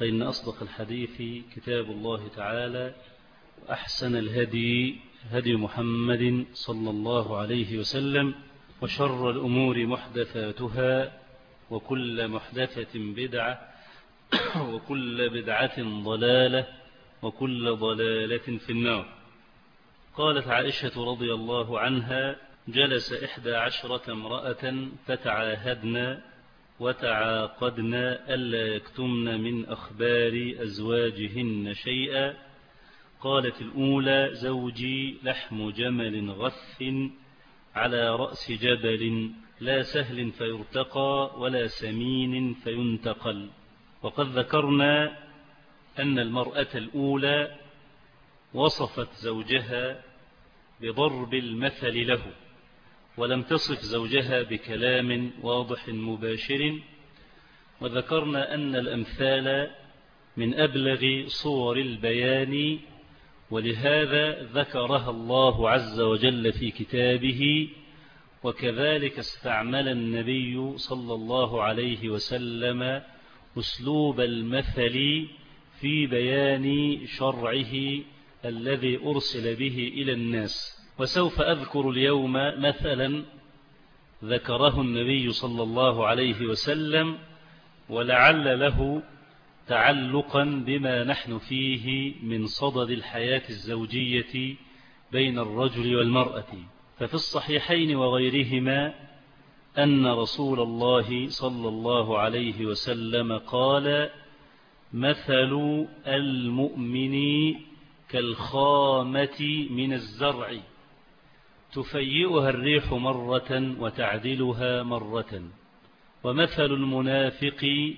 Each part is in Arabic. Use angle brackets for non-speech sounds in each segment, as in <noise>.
فإن أصدق الحديث كتاب الله تعالى وأحسن الهدي هدي محمد صلى الله عليه وسلم وشر الأمور محدثاتها وكل محدثة بدعة <coughs> وكل بدعة ضلالة وكل ضلالة في النار. قالت عائشة رضي الله عنها جلس إحدى عشرة امرأة فتعاهدنا وتعاقدنا ألا يكتمن من أخبار أزواجهن شيئا. قالت الأولى زوجي لحم جمل غث على رأس جبل لا سهل فيرتقى ولا سمين فينتقل. وقد ذكرنا أن المرأة الأولى وصفت زوجها بضرب المثل له. ولم تصف زوجها بكلام واضح مباشر وذكرنا أن الأمثال من أبلغ صور البيان ولهذا ذكرها الله عز وجل في كتابه وكذلك استعمل النبي صلى الله عليه وسلم أسلوب المثل في بيان شرعه الذي أرسل به إلى الناس. وسوف أذكر اليوم مثلا ذكره النبي صلى الله عليه وسلم ولعل له تعلقا بما نحن فيه من صدد الحياة الزوجية بين الرجل والمرأة. ففي الصحيحين وغيرهما أن رسول الله صلى الله عليه وسلم قال مثل المؤمن كالخامة من الزرع. تفيئها الريح مرة وتعدلها مرة. ومثل المنافق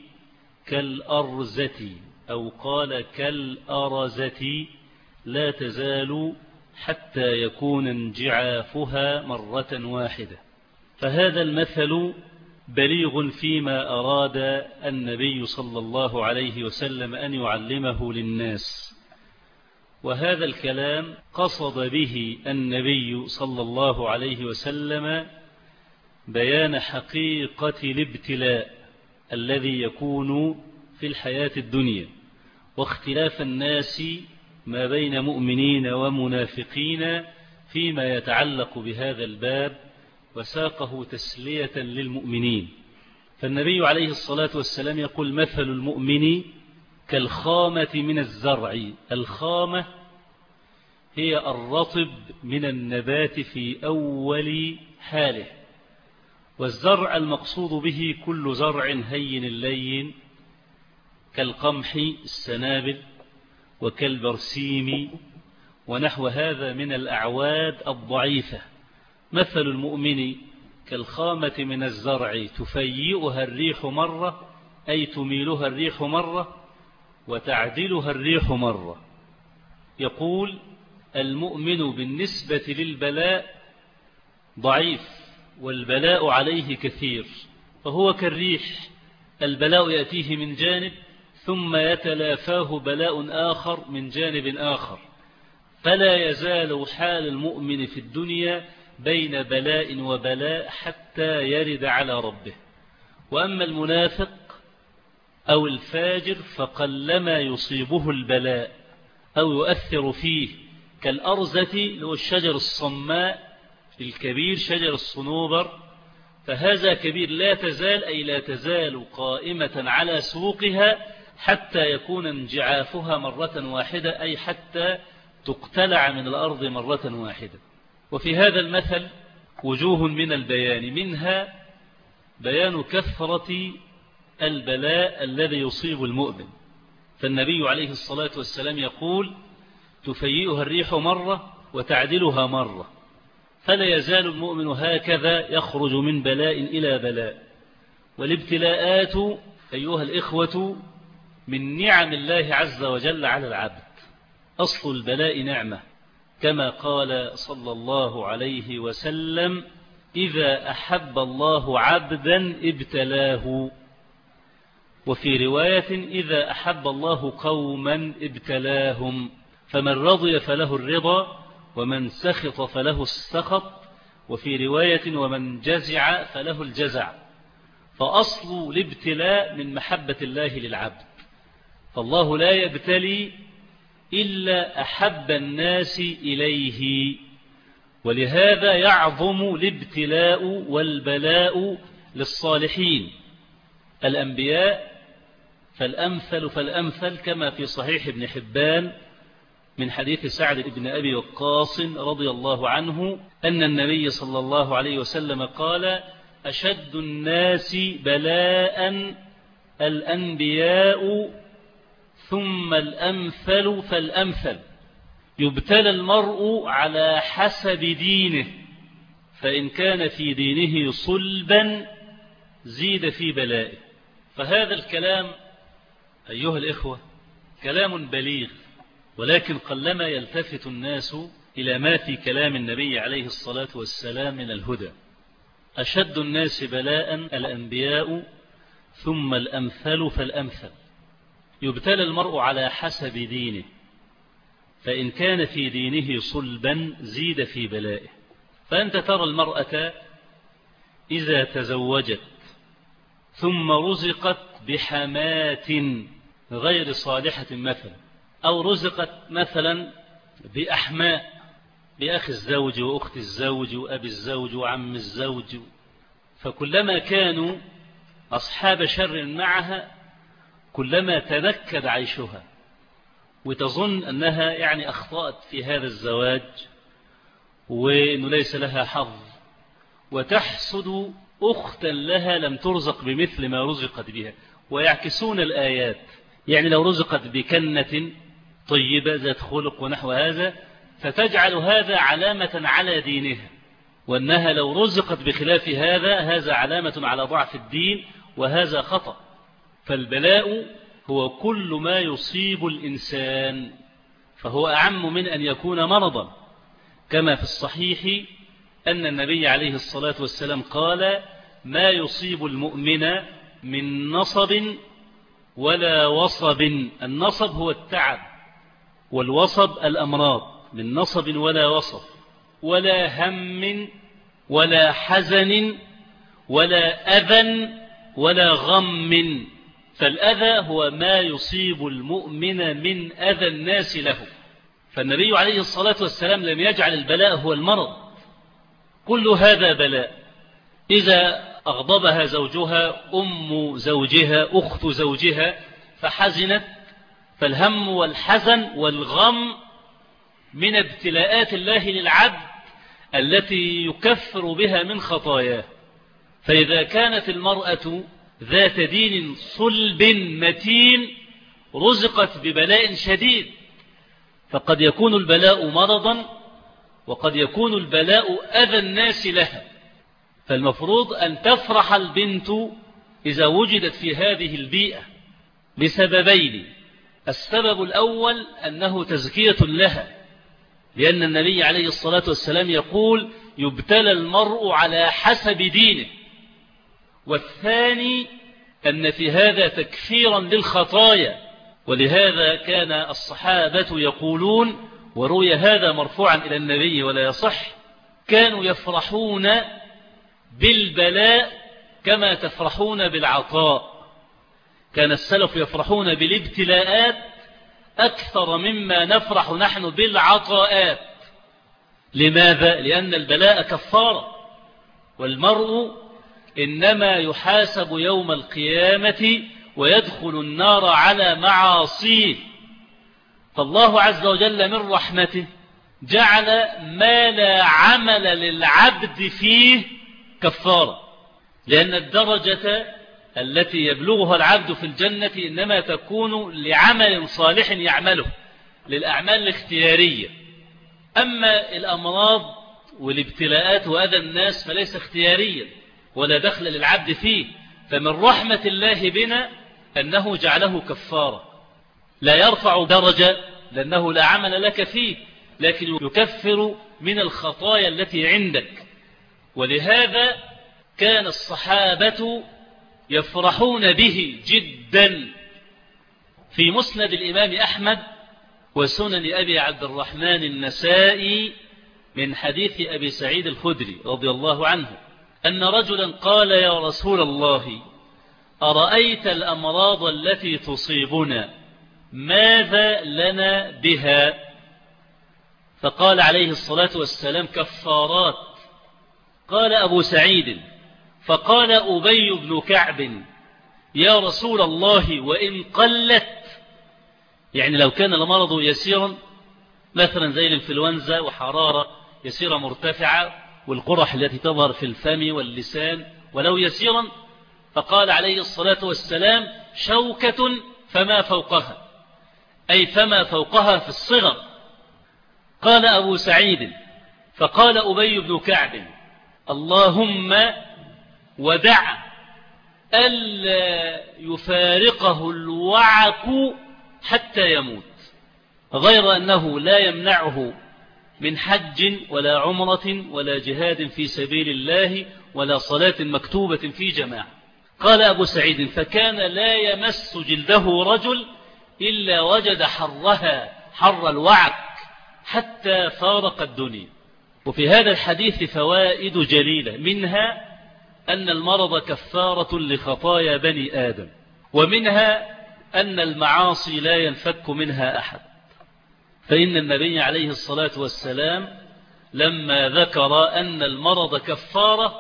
كالأرزة أو قال كالأرزة لا تزال حتى يكون انجعافها مرة واحدة. فهذا المثل بليغ فيما أراد النبي صلى الله عليه وسلم أن يعلمه للناس. وهذا الكلام قصد به النبي صلى الله عليه وسلم بيان حقيقة الابتلاء الذي يكون في الحياة الدنيا واختلاف الناس ما بين مؤمنين ومنافقين فيما يتعلق بهذا الباب وساقه تسلية للمؤمنين. فالنبي عليه الصلاة والسلام يقول مثل المؤمن كالخامة من الزرع. الخامة هي الرطب من النبات في أول حاله. والزرع المقصود به كل زرع هين اللين كالقمح السنابل وكالبرسيم ونحو هذا من الأعواد الضعيفة. مثل المؤمن كالخامة من الزرع تفيئها الريح مرة أي تميلها الريح مرة وتعدلها الريح مرة. يقول المؤمن بالنسبة للبلاء ضعيف والبلاء عليه كثير فهو كالريح البلاء يأتيه من جانب ثم يتلافاه بلاء آخر من جانب آخر. فلا يزال حال المؤمن في الدنيا بين بلاء وبلاء حتى يرد على ربه. وأما المنافق أو الفاجر فقلما يصيبه البلاء أو يؤثر فيه كالأرزة هو الشجر الصماء الكبير شجر الصنوبر فهذا كبير لا تزال أي لا تزال قائمة على سوقها حتى يكون انجعافها مرة واحدة أي حتى تقتلع من الأرض مرة واحدة وفي هذا المثل وجوه من البيان منها بيان كثرة البلاء الذي يصيب المؤمن. فالنبي عليه الصلاة والسلام يقول تفيئها الريح مرة وتعدلها مرة. فلا يزال المؤمن هكذا يخرج من بلاء إلى بلاء. والابتلاءات أيها الإخوة من نعم الله عز وجل على العبد. أصل البلاء نعمة. كما قال صلى الله عليه وسلم إذا أحب الله عبدا ابتلاه. وفي رواية إذا أحب الله قوما ابتلاهم فمن رضي فله الرضا ومن سخط فله السخط وفي رواية ومن جزع فله الجزع. فأصل الابتلاء من محبة الله للعبد. فالله لا يبتلي إلا أحب الناس إليه. ولهذا يعظم الابتلاء والبلاء للصالحين. الأنبياء فالأمثل فالأمثل كما في صحيح ابن حبان من حديث سعد بن أبي وقاص رضي الله عنه أن النبي صلى الله عليه وسلم قال أشد الناس بلاء الأنبياء ثم الأمثل فالأمثل. يبتلى المرء على حسب دينه فإن كان في دينه صلبا زيد في بلائه. فهذا الكلام أيها الإخوة كلام بليغ ولكن قلما يلتفت الناس إلى ما في كلام النبي عليه الصلاة والسلام من الهدى. أشد الناس بلاء الأنبياء ثم الأمثل فالأمثل. يبتلى المرء على حسب دينه فإن كان في دينه صلبا زيد في بلائه. فأنت ترى المرأة إذا تزوجت ثم رزقت بحمات غير صالحة مثلا أو رزقت مثلا بأحماء بأخ الزوج وأخت الزوج وأبي الزوج وعم الزوج. فكلما كانوا أصحاب شر معها كلما تنكد عيشها. وتظن أنها يعني أخطأت في هذا الزواج وأنه ليس لها حظ. وتحسد أختا لها لم ترزق بمثل ما رزقت بها. ويعكسون الآيات. يعني لو رزقت بكنة طيبة ذات خلق ونحو هذا فتجعل هذا علامة على دينها. وأنها لو رزقت بخلاف هذا هذا علامة على ضعف الدين وهذا خطأ. فالبلاء هو كل ما يصيب الإنسان فهو أعم من أن يكون مرضا. كما في الصحيح أن النبي عليه الصلاة والسلام قال ما يصيب المؤمن من نصب ولا وصب. النصب هو التعب والوصب الأمراض. من نصب ولا وصب. ولا هم ولا حزن ولا أذى ولا غم. فالأذى هو ما يصيب المؤمن من أذى الناس له. فالنبي عليه الصلاة والسلام لم يجعل البلاء هو المرض. كل هذا بلاء. إذا أغضبها زوجها أم زوجها أخت زوجها فحزنت فالهم والحزن والغم من ابتلاءات الله للعبد التي يكفر بها من خطاياه. فإذا كانت المرأة ذات دين صلب متين رزقت ببلاء شديد فقد يكون البلاء مرضا وقد يكون البلاء أذى الناس لها. فالمفروض أن تفرح البنت إذا وجدت في هذه البيئة لسببين السبب الأول أنه تزكية لها لأن النبي عليه الصلاة والسلام يقول يبتلى المرء على حسب دينه والثاني أن في هذا تكفيرا للخطايا ولهذا كان الصحابة يقولون وروي هذا مرفوعا إلى النبي ولا يصح كانوا يفرحون بالبلاء كما تفرحون بالعطاء. كان السلف يفرحون بالابتلاءات أكثر مما نفرح نحن بالعطاءات. لماذا؟ لأن البلاء كفارة والمرء إنما يحاسب يوم القيامة ويدخل النار على معاصيه. فالله عز وجل من رحمته جعل ما لا عمل للعبد فيه كفارة لأن الدرجة التي يبلغها العبد في الجنة إنما تكون لعمل صالح يعمله للأعمال الاختيارية. أما الأمراض والابتلاءات وأذى الناس فليس اختياريا ولا دخل للعبد فيه. فمن رحمة الله بنا أنه جعله كفارة. لا يرفع درجة لأنه لا عمل لك فيه لكن يكفر من الخطايا التي عندك. ولهذا كان الصحابة يفرحون به جدا في مسند الإمام أحمد وسنن أبي عبد الرحمن النسائي من حديث أبي سعيد الخدري رضي الله عنه أن رجلا قال يا رسول الله أرأيت الأمراض التي تصيبنا؟ ماذا لنا بها؟ فقال عليه الصلاة والسلام كفارات. قال أبو سعيد فقال أبي بن كعب يا رسول الله وإن قلت يعني لو كان المرض يسيرا مثلا زي الإنفلونزا وحرارة يسيرة مرتفعة والقرح التي تظهر في الفم واللسان ولو يسيرا فقال عليه الصلاة والسلام شوكة فما فوقها أي فما فوقها في الصغر. قال أبو سعيد فقال أبي بن كعب اللهم ودع ألا يفارقه الوعك حتى يموت. غير أنه لا يمنعه من حج ولا عمرة ولا جهاد في سبيل الله ولا صلاة مكتوبة في جماعة. قال أبو سعيد فكان لا يمس جلده رجل إلا وجد حرها حر الوعك حتى فارق الدنيا. وفي هذا الحديث فوائد جليلة منها أن المرض كفارة لخطايا بني آدم ومنها أن المعاصي لا ينفك منها أحد. فإن النبي عليه الصلاة والسلام لما ذكر أن المرض كفارة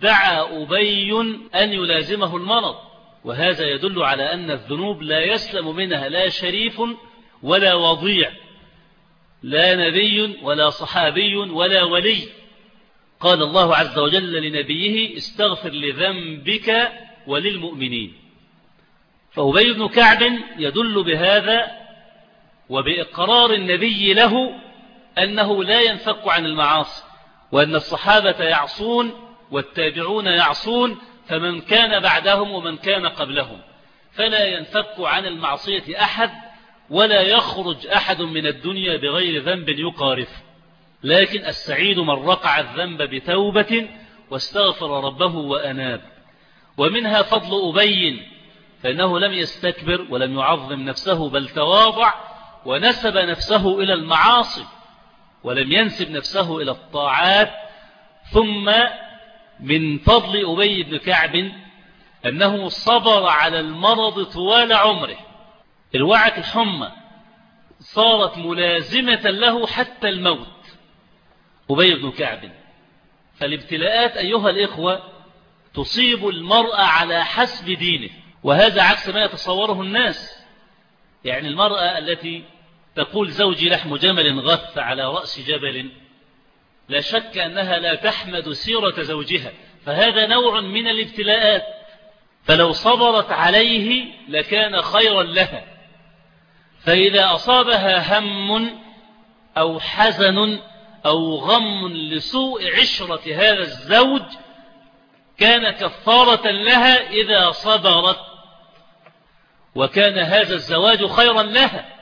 دعا أبي أن يلازمه المرض وهذا يدل على أن الذنوب لا يسلم منها لا شريف ولا وضيع. لا نبي ولا صحابي ولا ولي. قال الله عز وجل لنبيه استغفر لذنبك وللمؤمنين. فأبي بن كعب يدل بهذا وبإقرار النبي له أنه لا ينفك عن المعاصي وأن الصحابة يعصون والتابعون يعصون فمن كان بعدهم ومن كان قبلهم. فلا ينفك عن المعصية أحد ولا يخرج أحد من الدنيا بغير ذنب يقارفه لكن السعيد من رقع الذنب بتوبة واستغفر ربه وأناب. ومنها فضل أبي فإنه لم يستكبر ولم يعظم نفسه بل تواضع ونسب نفسه إلى المعاصي ولم ينسب نفسه إلى الطاعات. ثم من فضل أبي بن كعب أنه صبر على المرض طوال عمره. الوعك الحمى صارت ملازمة له حتى الموت. أبي بن كعب. فالابتلاءات أيها الإخوة تصيب المرأة على حسب دينه وهذا عكس ما يتصوره الناس. يعني المرأة التي تقول زوجي لحم جمل غث على رأس جبل لا شك أنها لا تحمد سيرة زوجها فهذا نوع من الابتلاءات. فلو صبرت عليه لكان خيرا لها. فإذا أصابها هم أو حزن أو غم لسوء عشرة هذا الزوج كان كفارة لها إذا صبرت وكان هذا الزواج خيرا لها.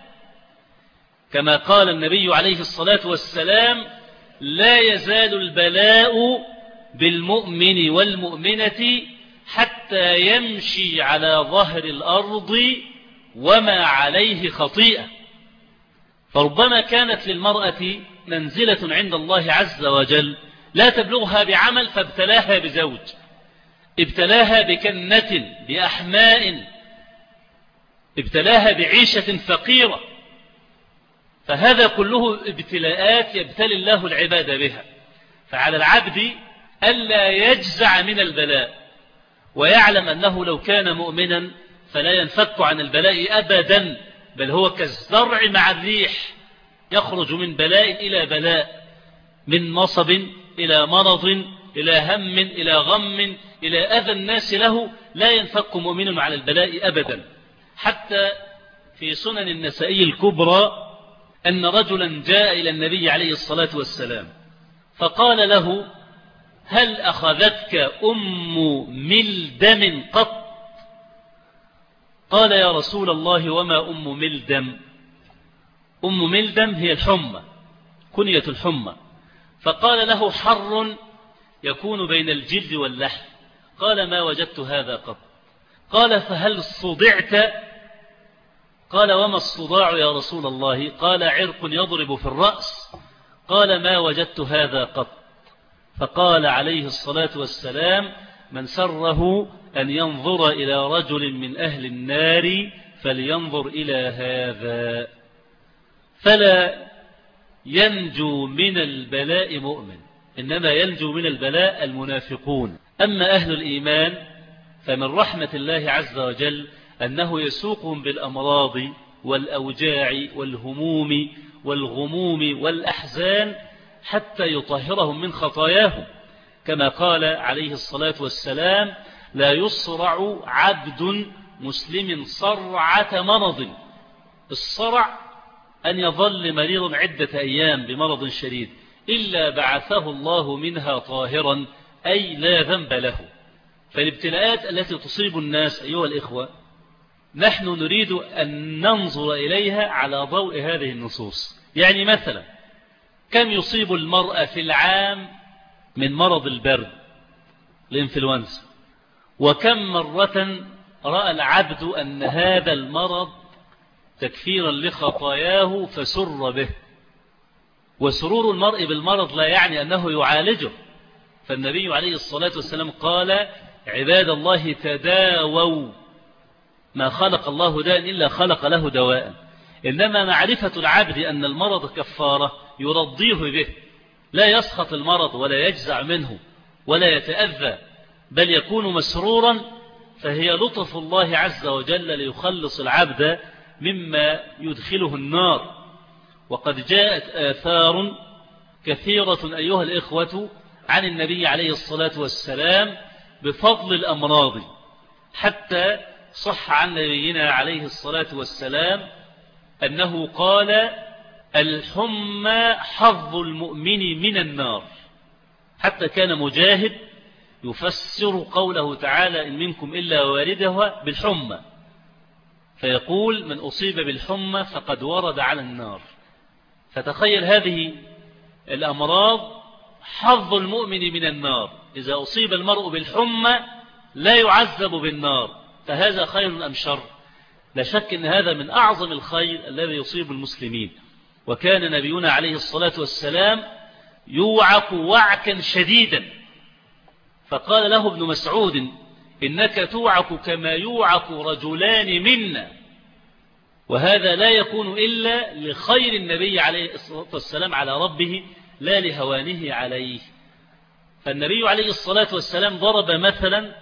كما قال النبي عليه الصلاة والسلام لا يزال البلاء بالمؤمن والمؤمنة حتى يمشي على ظهر الأرض وما عليه خطيئة فربما كانت للمرأة منزلة عند الله عز وجل لا تبلغها بعمل فابتلاها بزوج ابتلاها بكنة بأحماء ابتلاها بعيشة فقيرة فهذا كله ابتلاءات يبتلي الله العباد بها فعلى العبد ألا يجزع من البلاء ويعلم أنه لو كان مؤمنا فلا ينفك عن البلاء أبدا بل هو كالزرع مع الريح يخرج من بلاء إلى بلاء من نصب إلى مرض إلى هم إلى غم إلى أذى الناس له لا ينفك مؤمن عن البلاء أبدا. حتى في سنن النسائي الكبرى أن رجلا جاء إلى النبي عليه الصلاة والسلام فقال له هل أخذتك أم ملدم قط؟ قال يا رسول الله وما أم ملدم؟ أم ملدم هي الحمى كنية الحمى. فقال له حر يكون بين الجلد واللحم. قال ما وجدت هذا قط؟ قال فهل صدعت؟ قال وما الصداع يا رسول الله؟ قال عرق يضرب في الرأس. قال ما وجدت هذا قط؟ فقال عليه الصلاة والسلام من سره أن ينظر إلى رجل من أهل النار فلينظر إلى هذا. فلا ينجو من البلاء مؤمن إنما ينجو من البلاء المنافقون. أما أهل الإيمان فمن رحمة الله عز وجل أنه يسوقهم بالأمراض والأوجاع والهموم والغموم والأحزان حتى يطهرهم من خطاياهم كما قال عليه الصلاة والسلام لا يصرع عبد مسلم صرعة مرض. الصرع أن يظل مريض عدة أيام بمرض شديد إلا بعثه الله منها طاهرا أي لا ذنب له. فالابتلاءات التي تصيب الناس أيها الإخوة نحن نريد أن ننظر إليها على ضوء هذه النصوص. يعني مثلا كم يصيب المرأة في العام من مرض البرد؟ الإنفلونزا. وكم مرة رأى العبد أن هذا المرض تكفيرا لخطاياه فسر به. وسرور المرء بالمرض لا يعني أنه يعالجه. فالنبي عليه الصلاة والسلام قال عباد الله تداووا. ما خلق الله داء إلا خلق له دواء. إنما معرفة العبد أن المرض كفارة يرضيه به. لا يسخط المرض ولا يجزع منه ولا يتأذى. بل يكون مسرورا فهي لطف الله عز وجل ليخلص العبد مما يدخله النار. وقد جاءت آثار كثيرة أيها الإخوة عن النبي عليه الصلاة والسلام بفضل الأمراض. حتى صح عن نبينا عليه الصلاة والسلام أنه قال الحمى حظ المؤمن من النار حتى كان مجاهد يفسر قوله تعالى إن منكم إلا واردها بالحمى. فيقول من أصيب بالحمى فقد ورد على النار. فتخيل هذه الأمراض حظ المؤمن من النار. إذا أصيب المرء بالحمى لا يعذب بالنار. فهذا خير أم شر؟ لا شك أن هذا من أعظم الخير الذي يصيب المسلمين. وكان نبينا عليه الصلاة والسلام يوعك وعكا شديدا. فقال له ابن مسعود إنك توعك كما يوعك رجلان منا. وهذا لا يكون إلا لخير النبي عليه الصلاة والسلام على ربه لا لهوانه عليه. فالنبي عليه الصلاة والسلام ضرب مثلا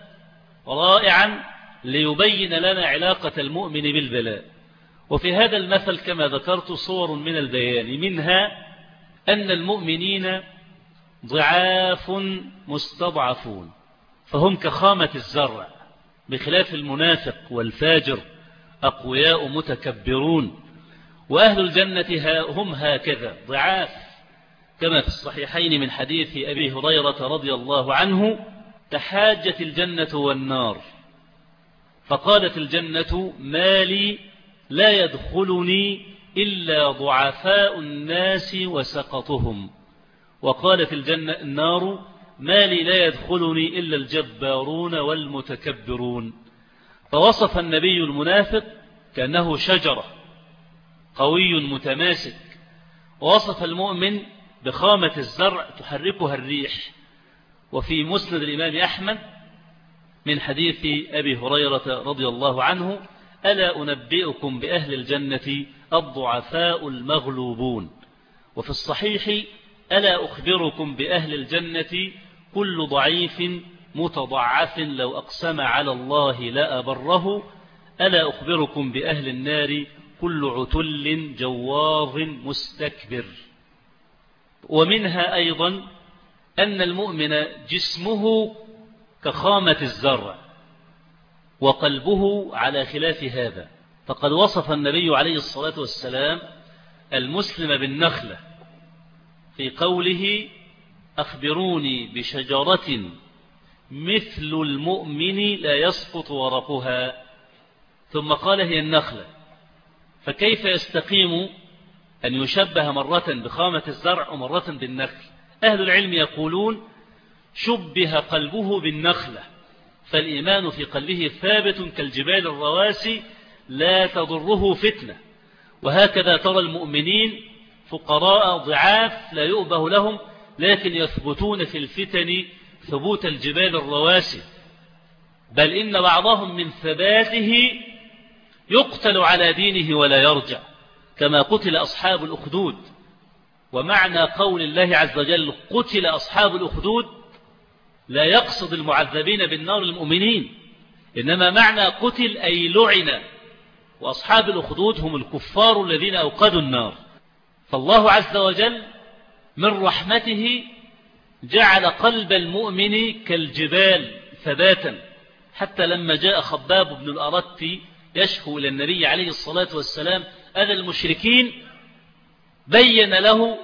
رائعا ليبين لنا علاقة المؤمن بالبلاء. وفي هذا المثل كما ذكرت صور من البيان منها أن المؤمنين ضعاف مستضعفون فهم كخامة الزرع بخلاف المنافق والفاجر أقوياء متكبرون وأهل الجنة هم هكذا ضعاف. كما في الصحيحين من حديث أبي هريرة رضي الله عنه تحاجت الجنة والنار فقالت الجنة ما لي لا يدخلني إلا ضعفاء الناس وسقطهم. وقالت الجنة النار ما لي لا يدخلني إلا الجبارون والمتكبرون. فوصف النبي المنافق كأنه شجرة قوي متماسك. ووصف المؤمن بخامة الزرع تحركها الريح. وفي مسند الإمام أحمد من حديث أبي هريرة رضي الله عنه ألا أنبئكم بأهل الجنة الضعفاء المغلوبون؟ وفي الصحيح ألا أخبركم بأهل الجنة كل ضعيف متضعف لو أقسم على الله لا أبره؟ ألا أخبركم بأهل النار كل عتل جواظ مستكبر؟ ومنها أيضا أن المؤمن جسمه كخامة الزرع وقلبه على خلاف هذا. فقد وصف النبي عليه الصلاة والسلام المسلم بالنخلة في قوله أخبروني بشجرة مثل المؤمن لا يسقط ورقها. ثم قال هي النخلة فكيف يستقيم أن يشبه مرة بخامة الزرع ومرة بالنخل؟ أهل العلم يقولون شبه قلبه بالنخلة فالإيمان في قلبه ثابت كالجبال الرواسي لا تضره فتنة. وهكذا ترى المؤمنين فقراء ضعاف لا يؤبه لهم لكن يثبتون في الفتن ثبوت الجبال الرواسي. بل إن بعضهم من ثباته يقتل على دينه ولا يرجع كما قتل أصحاب الأخدود. ومعنى قول الله عز وجل قتل أصحاب الأخدود لا يقصد المعذبين بالنار المؤمنين إنما معنى قتل أي لعن. وأصحاب الأخدود هم الكفار الذين أوقدوا النار. فالله عز وجل من رحمته جعل قلب المؤمن كالجبال ثباتا. حتى لما جاء خباب بن الأرت يشكو إلى النبي عليه الصلاة والسلام أذى المشركين بين له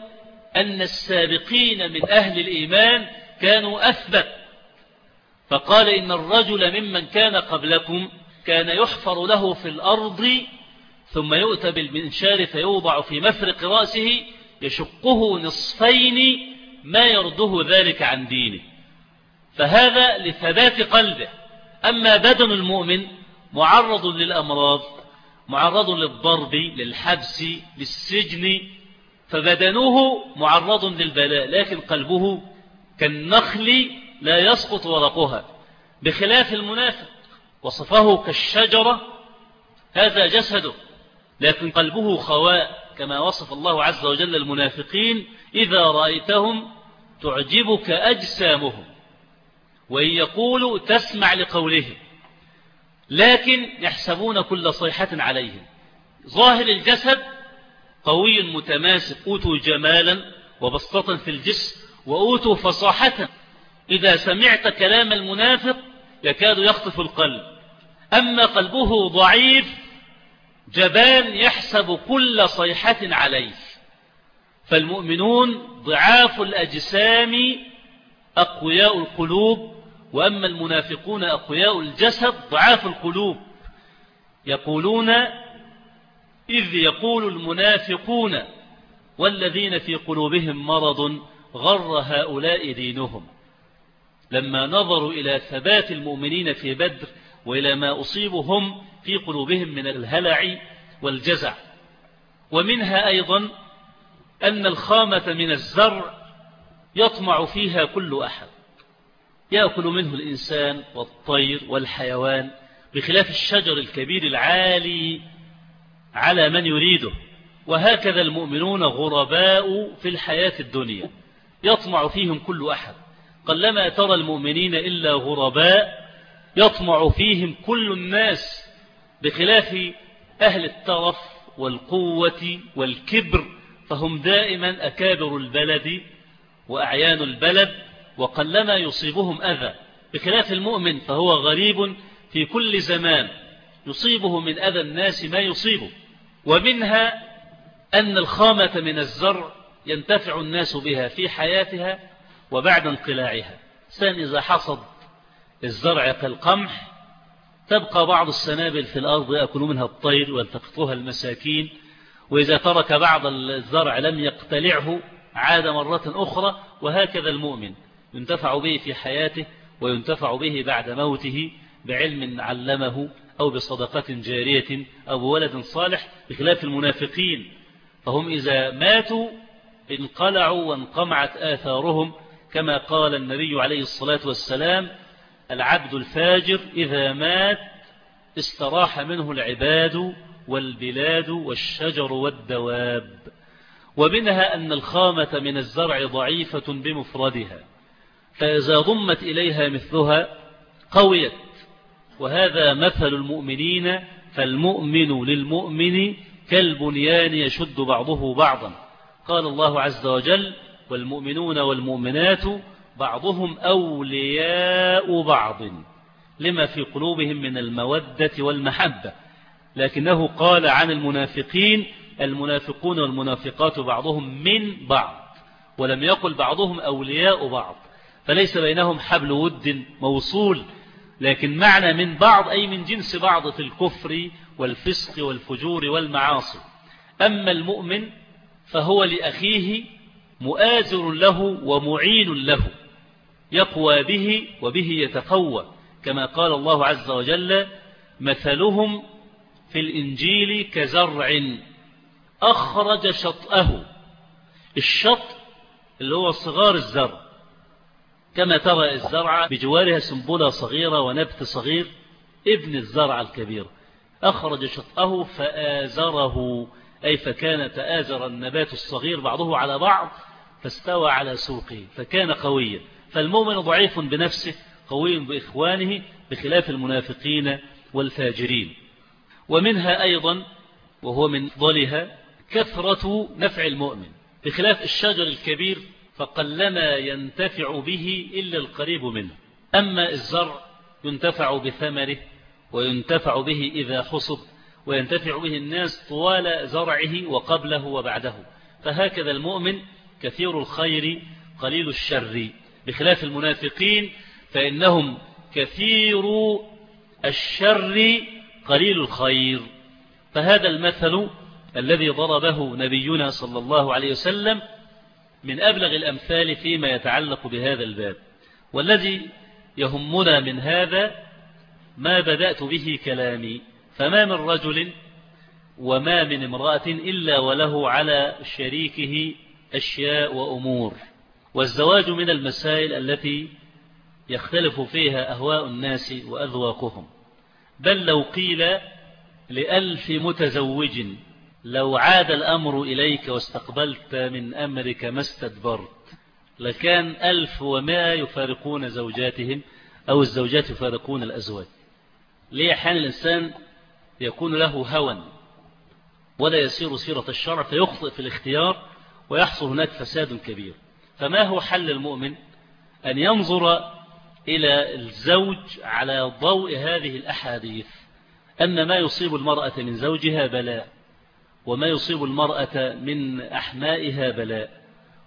أن السابقين من أهل الإيمان كانوا أثبت. فقال إن الرجل ممن كان قبلكم كان يحفر له في الأرض ثم يؤتى بالمنشار فيوضع في مفرق رأسه يشقه نصفين ما يرده ذلك عن دينه. فهذا لثبات قلبه. أما بدن المؤمن معرض للأمراض معرض للضرب للحبس للسجن فبدنه معرض للبلاء لكن قلبه كالنخل لا يسقط ورقها. بخلاف المنافق وصفه كالشجرة هذا جسده. لكن قلبه خواء كما وصف الله عز وجل المنافقين إذا رأيتهم تعجبك أجسامهم وإن يقولوا تسمع لقولهم لكن يحسبون كل صيحة عليهم. ظاهر الجسد قوي متماسك أوتوا جمالا وبسطة في الجسم وأوتوا فصاحة. إذا سمعت كلام المنافق يكاد يخطف القلب. أما قلبه ضعيف جبان يحسب كل صيحة عليه. فالمؤمنون ضعاف الأجسام أقوياء القلوب وأما المنافقون أقوياء الجسد ضعاف القلوب. يقولون إذ يقول المنافقون والذين في قلوبهم مرض غر هؤلاء دينهم. لما نظروا إلى ثبات المؤمنين في بدر وإلى ما أصيبهم في قلوبهم من الهلع والجزع. ومنها أيضا أن الخامة من الزرع يطمع فيها كل أحد. يأكل منه الإنسان والطير والحيوان بخلاف الشجر الكبير العالي على من يريده. وهكذا المؤمنون غرباء في الحياة الدنيا. يطمع فيهم كل أحد. قلما ترى المؤمنين إلا غرباء يطمع فيهم كل الناس بخلاف أهل الترف والقوة والكبر فهم دائما أكابر البلد وأعيان البلد وقلما يصيبهم أذى. بخلاف المؤمن فهو غريب في كل زمان يصيبه من أذى الناس ما يصيبه. ومنها أن الخامة من الزرع ينتفع الناس بها في حياتها وبعد انقلاعها. سان إذا حصد. الزرع كالقمح تبقى بعض السنابل في الأرض يأكل منها الطير والتقطها المساكين وإذا ترك بعض الزرع لم يقتلعه عاد مرة أخرى وهكذا المؤمن ينتفع به في حياته وينتفع به بعد موته بعلم علمه أو بصدقة جارية أو بولد صالح بخلاف المنافقين. فهم إذا ماتوا انقلعوا وانقمعت آثارهم كما قال النبي عليه الصلاة والسلام العبد الفاجر إذا مات استراح منه العباد والبلاد والشجر والدواب. ومنها أن الخامة من الزرع ضعيفة بمفردها فإذا ضمت إليها مثلها قويت. وهذا مثل المؤمنين فالمؤمن للمؤمن كالبنيان يشد بعضه بعضا. قال الله عز وجل والمؤمنون والمؤمنات بعضهم أولياء بعض لما في قلوبهم من المودة والمحبة. لكنه قال عن المنافقين المنافقون والمنافقات بعضهم من بعض ولم يقل بعضهم أولياء بعض. فليس بينهم حبل ود موصول لكن معنى من بعض أي من جنس بعض في الكفر والفسق والفجور والمعاصي. أما المؤمن فهو لأخيه مؤازر له ومعين له. يقوى به وبه يتقوى كما قال الله عز وجل مثلهم في الإنجيل كزرع أخرج شطأه. الشط اللي هو صغار الزرع كما ترى الزرع بجوارها سنبلة صغيرة ونبت صغير ابن الزرع الكبير. أخرج شطأه فآزره أي فكان تآزر النبات الصغير بعضه على بعض فاستوى على سوقه فكان قويا. فالمؤمن ضعيف بنفسه قوي بإخوانه بخلاف المنافقين والفاجرين. ومنها أيضا وهو من ضلها كثرة نفع المؤمن. بخلاف الشجر الكبير فقلما ينتفع به إلا القريب منه. أما الزرع ينتفع بثمره وينتفع به إذا حصد وينتفع به الناس طوال زرعه وقبله وبعده. فهكذا المؤمن كثير الخير قليل الشر. بخلاف المنافقين فإنهم كثير الشر قليل الخير. فهذا المثل الذي ضربه نبينا صلى الله عليه وسلم من أبلغ الأمثال فيما يتعلق بهذا الباب. والذي يهمنا من هذا ما بدأت به كلامي. فما من رجل وما من امرأة إلا وله على شريكه أشياء وأمور. والزواج من المسائل التي يختلف فيها أهواء الناس وأذواقهم. بل لو قيل لألف متزوج لو عاد الأمر إليك واستقبلت من أمرك ما استدبرت لكان ألف ومائة يفارقون زوجاتهم أو الزوجات يفارقون الأزواج. ليه حال الإنسان يكون له هوى ولا يسير سيرة الشرع فيخطئ في الاختيار ويحصل هناك فساد كبير؟ فما هو حل المؤمن؟ أن ينظر إلى الزوج على ضوء هذه الأحاديث. أن ما يصيب المرأة من زوجها بلاء وما يصيب المرأة من أحمائها بلاء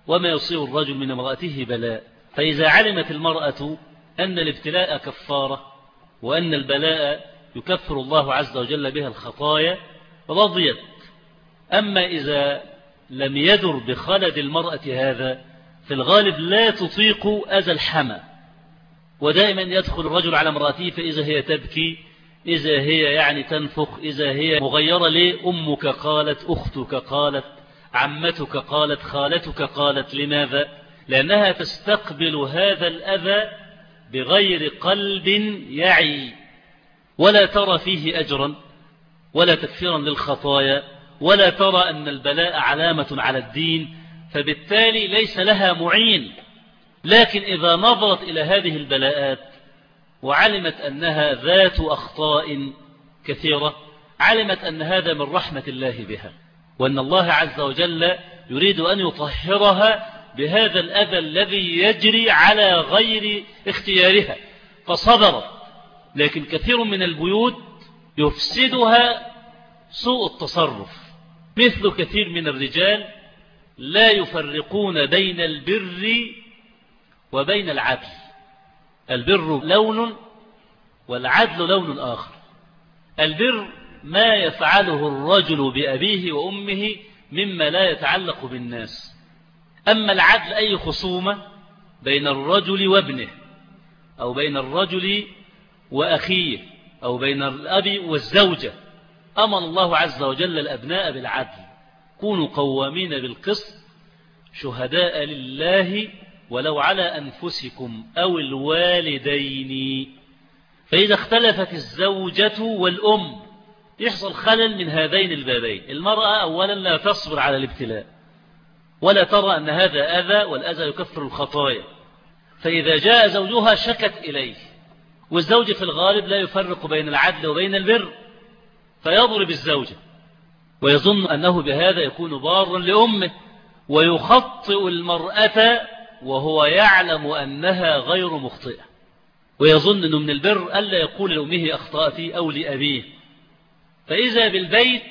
وما يصيب الرجل من امرأته بلاء فإذا علمت المرأة أن الابتلاء كفارة وأن البلاء يكفر الله عز وجل بها الخطايا رضيت. أما إذا لم يدر بخلد المرأة هذا في الغالب لا تطيق أذى الحمى. ودائما يدخل الرجل على امرأته فإذا هي تبكي إذا هي يعني تنفخ إذا هي مغيرة ليه؟ أمك قالت أختك قالت عمتك قالت خالتك قالت لماذا؟ لأنها تستقبل هذا الأذى بغير قلب يعي. ولا ترى فيه أجرا ولا تكفيرا للخطايا ولا ترى أن البلاء علامة على الدين فبالتالي ليس لها معين. لكن إذا نظرت إلى هذه البلاءات وعلمت أنها ذات أخطاء كثيرة علمت أن هذا من رحمة الله بها وأن الله عز وجل يريد أن يطهرها بهذا الأذى الذي يجري على غير اختيارها. فصبرت. لكن كثير من البيوت يفسدها سوء التصرف مثل كثير من الرجال لا يفرقون بين البر وبين العدل. البر لون والعدل لون آخر. البر ما يفعله الرجل بأبيه وأمه مما لا يتعلق بالناس. أما العدل أي خصومة بين الرجل وابنه أو بين الرجل وأخيه أو بين الأب والزوجة. أمر الله عز وجل الأبناء بالعدل. كونوا قوامين بالقسط شهداء لله ولو على أنفسكم أو الوالدين. فإذا اختلفت الزوجة والأم يحصل خلل من هذين البابين. المرأة أولا لا تصبر على الابتلاء ولا ترى أن هذا أذى والأذى يكفر الخطايا. فإذا جاء زوجها شكت إليه والزوج في الغالب لا يفرق بين العدل وبين البر فيضرب الزوجة. ويظن أنه بهذا يكون بارا لأمه ويخطئ المرأة وهو يعلم أنها غير مخطئة. ويظن أنه من البر ألا يقول لأمه أخطأتي أو لأبيه فإذا بالبيت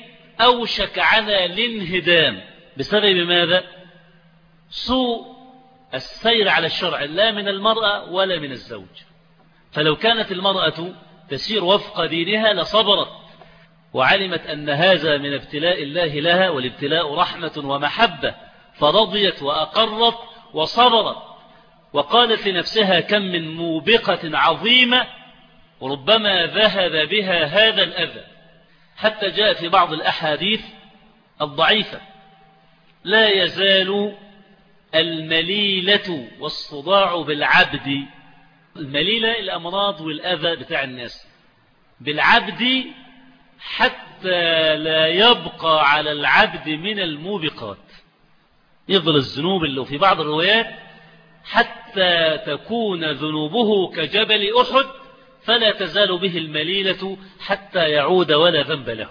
أوشك عنا الانهدام. بسبب ماذا؟ سوء السير على الشرع لا من المرأة ولا من الزوج. فلو كانت المرأة تسير وفق دينها لصبرت. وعلمت أن هذا من ابتلاء الله لها والابتلاء رحمة ومحبة فرضيت وأقرت وصبرت وقالت لنفسها كم من موبقة عظيمة ربما ذهب بها هذا الأذى. حتى جاء في بعض الأحاديث الضعيفة لا يزال المليلة والصداع بالعبد المليلة الأمراض والأذى بتاع الناس بالعبد حتى لا يبقى على العبد من الموبقات. يفضل الذنوب اللي في بعض الروايات حتى تكون ذنوبه كجبل أحد فلا تزال به المليلة حتى يعود ولا ذنب له.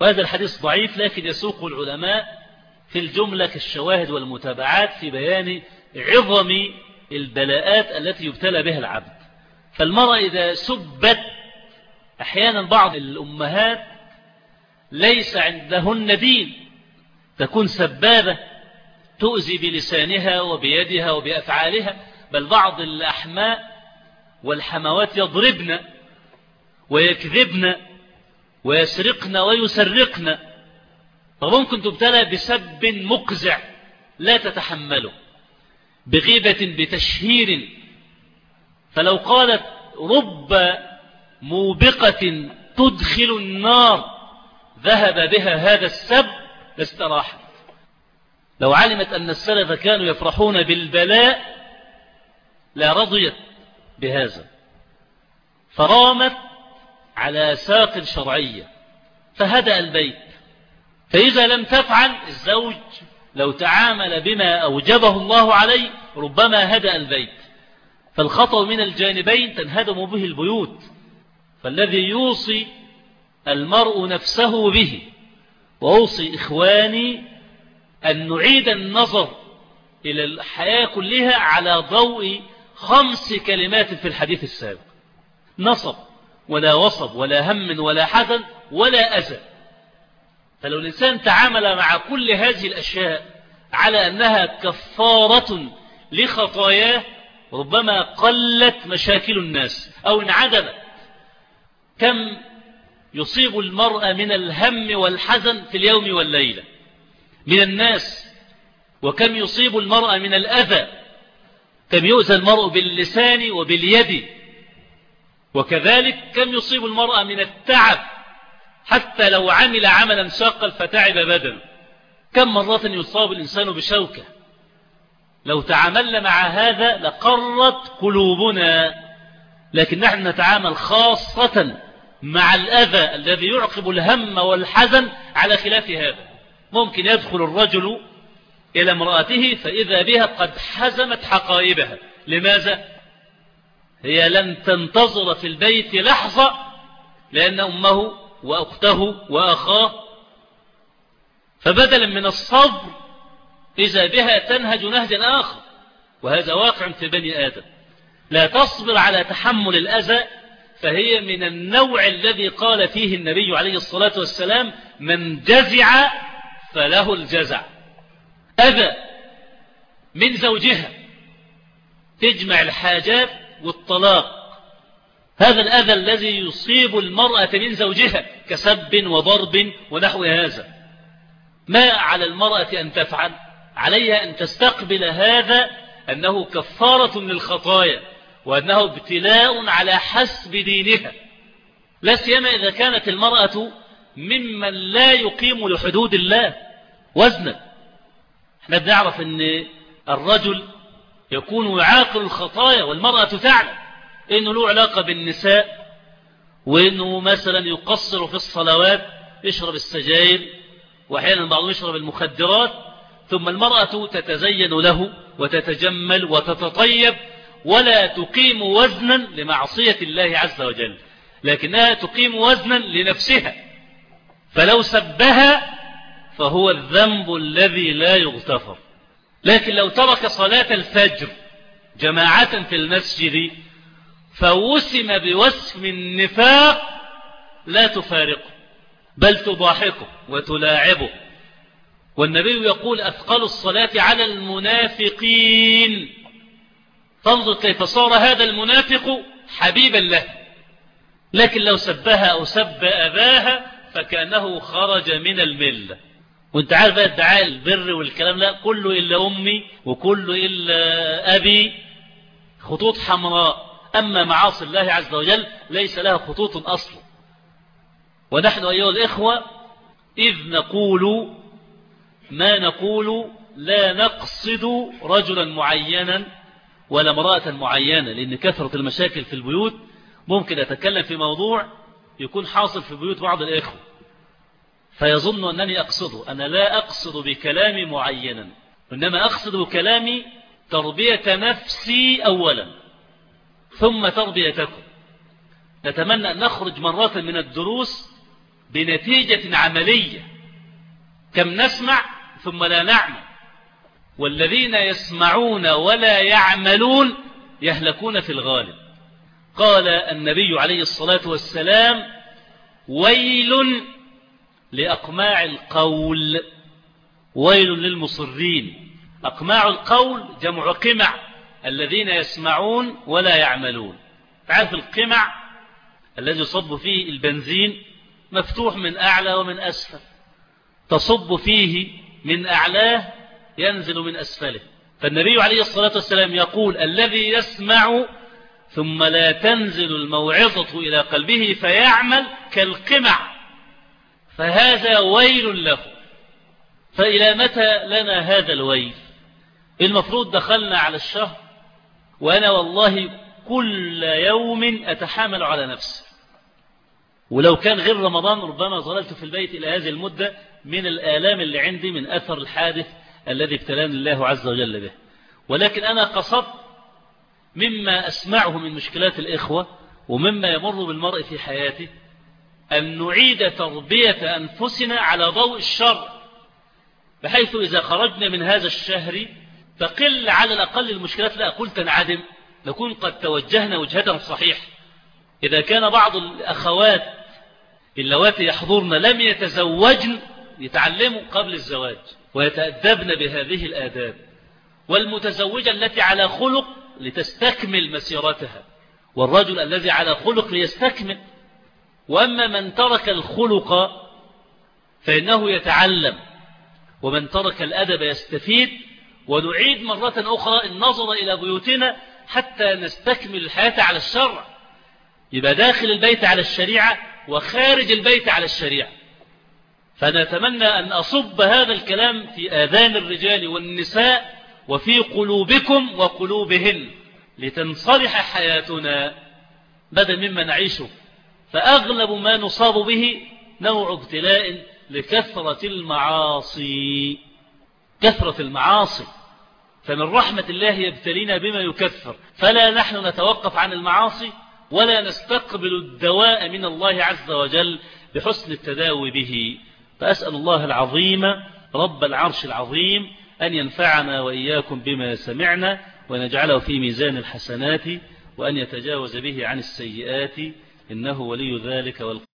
وهذا الحديث ضعيف لكن يسوق العلماء في الجملة كالشواهد والمتابعات في بيان عظم البلاءات التي يبتلى بها العبد. فالمرأة إذا سبت أحيانا بعض الأمهات ليس عندهن دين تكون سبابة تؤذي بلسانها وبيدها وبأفعالها بل بعض الأحماء والحموات يضربن ويكذبن ويسرقن ويسرقن. فممكن تبتلى بسب مقزع لا تتحمله بغيبة بتشهير. فلو قالت رب موبقة تدخل النار. ذهب بها هذا السب لاستراحت لو علمت أن السلف كانوا يفرحون بالبلاء لا رضيت بهذا. فرامت على ساق شرعية. فهدأ البيت. فإذا لم تفعل الزوج لو تعامل بما أوجبه الله عليه ربما هدأ البيت. فالخطأ من الجانبين تنهدم به البيوت. فالذي يوصي المرء نفسه به وأوصي إخواني أن نعيد النظر إلى الحياة كلها على ضوء خمس كلمات في الحديث السابق. نصب ولا وصب ولا هم ولا حزن ولا أذى. فلو الإنسان تعامل مع كل هذه الأشياء على أنها كفارة لخطاياه ربما قلت مشاكل الناس أو انعدمت. كم يصيب المرأة من الهم والحزن في اليوم والليلة؟ من الناس. وكم يصيب المرأة من الأذى؟ كم يؤذى المرء باللسان وباليد؟ وكذلك كم يصيب المرأة من التعب؟ حتى لو عمل عملا شاقا فتعب بدنه. كم مرة يصاب الإنسان بشوكة؟ لو تعاملنا مع هذا لقرت قلوبنا. لكن نحن نتعامل خاصة مع الأذى الذي يعقب الهم والحزن على خلاف هذا. ممكن يدخل الرجل إلى امرأته فإذا بها قد حزمت حقائبها. لماذا؟ هي لن تنتظر في البيت لحظة لأن أمه وأخته وأخاه. فبدلا من الصبر إذا بها تنهج نهجا آخر. وهذا واقع في بني آدم. لا تصبر على تحمل الأذى فهي من النوع الذي قال فيه النبي عليه الصلاة والسلام من جزع فله الجزع. أذى من زوجها تجمع الحاجات والطلاق. هذا الأذى الذي يصيب المرأة من زوجها كسب وضرب ونحو هذا. ما على المرأة أن تفعل؟ عليها أن تستقبل هذا أنه كفارة للخطايا. وأنه ابتلاء على حسب دينها. لا سيما إذا كانت المرأة ممن لا يقيم لحدود الله وزنا. إحنا بنعرف أن الرجل يكون يعاقل الخطايا والمرأة تعلم إنه له علاقة بالنساء وإنه مثلا يقصر في الصلوات يشرب السجاير وأحيانا بعضهم يشرب المخدرات ثم المرأة تتزين له وتتجمل وتتطيب ولا تقيم وزنا لمعصية الله عز وجل لكنها تقيم وزنا لنفسها. فلو سبها فهو الذنب الذي لا يغتفر. لكن لو ترك صلاة الفجر جماعة في المسجد فوسم بوسم النفاق لا تفارقه بل تضاحكه وتلاعبه. والنبي يقول أثقل الصلاة على المنافقين. فانظر كيف صار هذا المنافق حبيبا له. لكن لو سبها أو سب أباها فكأنه خرج من الملة وانت عارف بقى ادعاء البر والكلام لا كله إلا أمي وكله إلا أبي. خطوط حمراء. أما معاصي الله عز وجل ليس لها خطوط أصلا. ونحن أيها الإخوة إذ نقول ما نقول لا نقصد رجلا معينا ولا امرأة معينة لأن كثرة المشاكل في البيوت ممكن أتكلم في موضوع يكون حاصل في بيوت بعض الإخوة. فيظن أنني أقصده أنا لا أقصد بكلامي معينا إنما أقصد بكلامي تربية نفسي أولا ثم تربيتكم. نتمنى أن نخرج مرة من الدروس بنتيجة عملية كم نسمع ثم لا نعمل. والذين يسمعون ولا يعملون يهلكون في الغالب. قال النبي عليه الصلاة والسلام ويل لأقماع القول ويل للمصرين. أقماع القول جمع قمع الذين يسمعون ولا يعملون. تعرف القمع الذي يصب فيه البنزين؟ مفتوح من أعلى ومن أسفل. تصب فيه من أعلاه ينزل من أسفله. فالنبي عليه الصلاة والسلام يقول الذي يسمع ثم لا تنزل الموعظة إلى قلبه فيعمل كالقمع. فهذا ويل له. فإلى متى لنا هذا الويل؟ المفروض دخلنا على الشهر وأنا والله كل يوم أتحامل على نفسي. ولو كان غير رمضان ربما ظللت في البيت إلى هذه المدة من الآلام اللي عندي من أثر الحادث الذي ابتلاني الله عز وجل به. ولكن أنا قصدت مما أسمعه من مشكلات الإخوة ومما يمر بالمرء في حياته أن نعيد تربية أنفسنا على ضوء الشر بحيث إذا خرجنا من هذا الشهر تقل على الأقل المشكلات لا أقول تنعدم نكون قد توجهنا وجهة صحيح. إذا كان بعض الأخوات اللواتي يحضرن لم يتزوجن يتعلموا قبل الزواج. ويتأدبن بهذه الآداب. والمتزوجة التي على خلق لتستكمل مسيرتها والرجل الذي على خلق ليستكمل. وأما من ترك الخلق فإنه يتعلم ومن ترك الأدب يستفيد. ونعيد مرة أخرى النظر إلى بيوتنا حتى نستكمل الحياة على الشرع. يبقى داخل البيت على الشريعة وخارج البيت على الشريعة. فنتمنى أن أصب هذا الكلام في آذان الرجال والنساء وفي قلوبكم وقلوبهن لتنصلح حياتنا بدل مما نعيشه. فأغلب ما نصاب به نوع ابتلاء لكثرة المعاصي كثرة المعاصي. فمن رحمة الله يبتلينا بما يكثر. فلا نحن نتوقف عن المعاصي ولا نستقبل الدواء من الله عز وجل بحسن التداوي به. فأسأل الله العظيم رب العرش العظيم أن ينفعنا وإياكم بما سمعنا ونجعله في ميزان الحسنات وأن يتجاوز به عن السيئات إنه ولي ذلك والقرآن